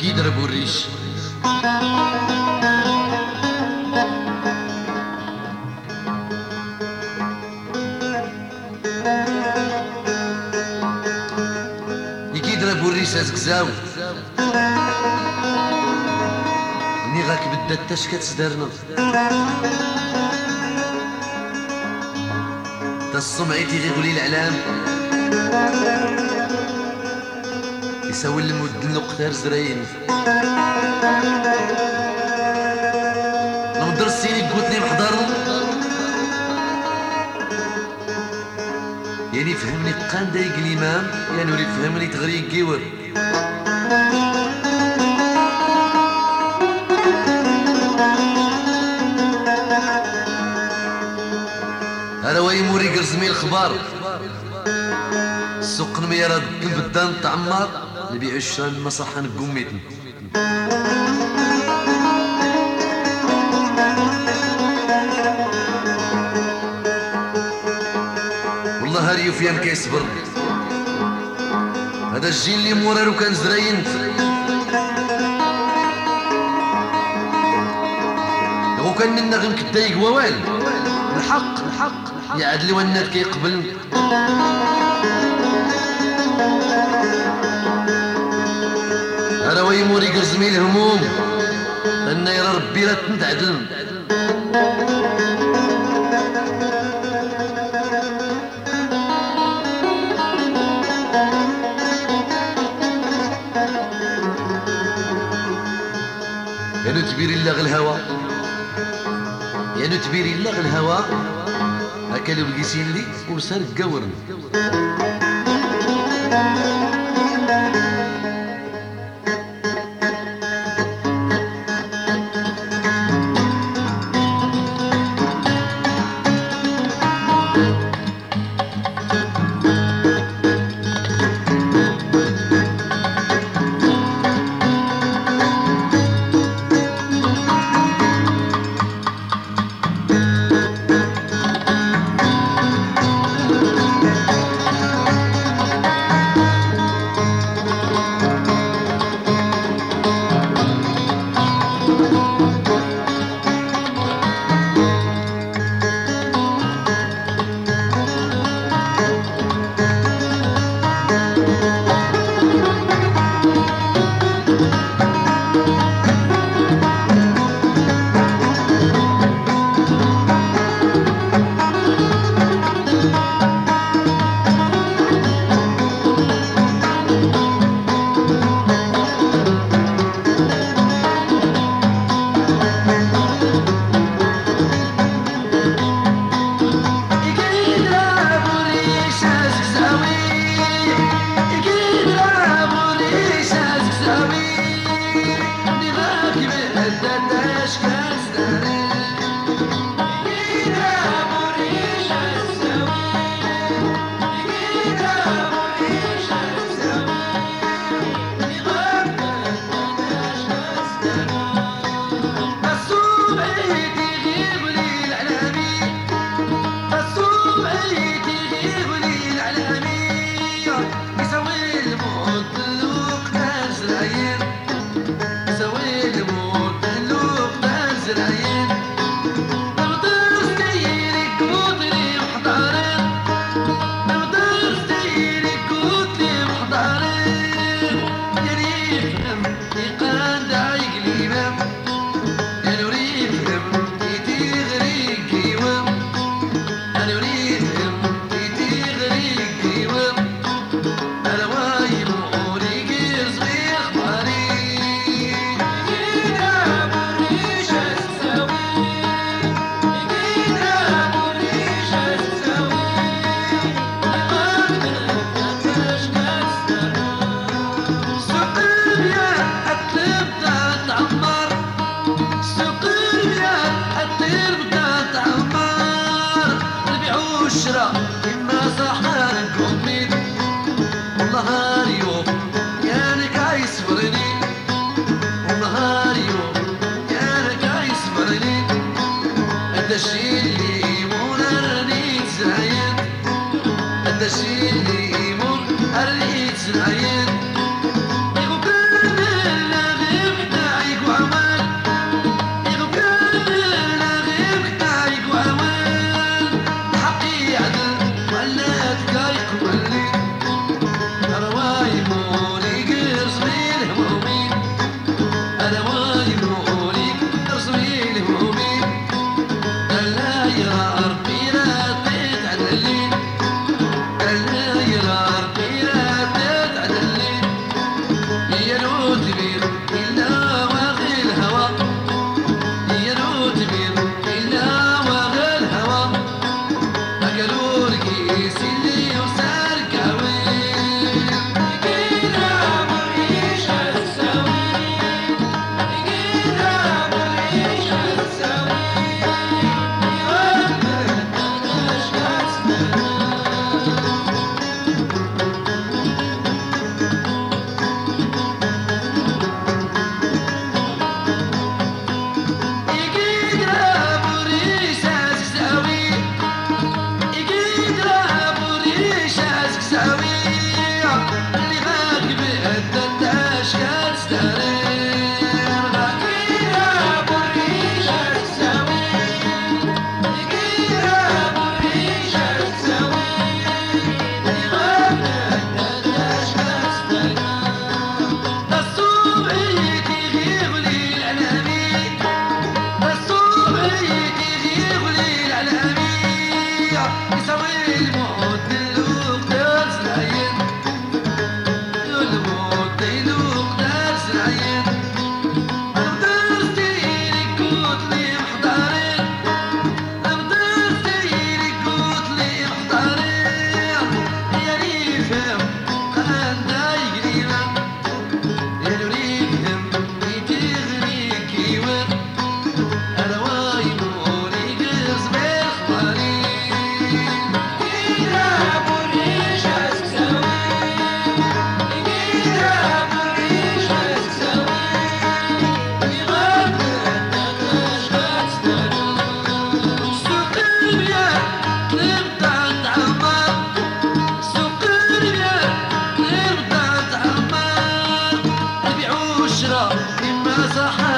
ابو الريش يكيد ابو الريش ازكزاو ني غاك بدا تاش كتسدرنا تا الصمعيتي غيقولي العلام يساوي المد النقطة زرين. نهضر السيني قلت لي محضر. يعني فهمني قان دايق الإمام يعني ولي فهمني تغريق كيور هذا وي موري قرزمي الخبار. السوق الميرة البدان تعمر نبيع الشان المصحة نقوميتن والله هاري فيان كيصبر هذا الجيل اللي مورا لو كان زرينت لو كان النغم كدايق ووال. الحق الحق يا عدلي والناد كيقبل قرزمي الهموم. أنا يرى ربي لا تنتعدل يا نتبير الله الهوى. يا نتبير الله الهوى. هكا لو القيسين لي ورسال تشيلي مون أريد العين was a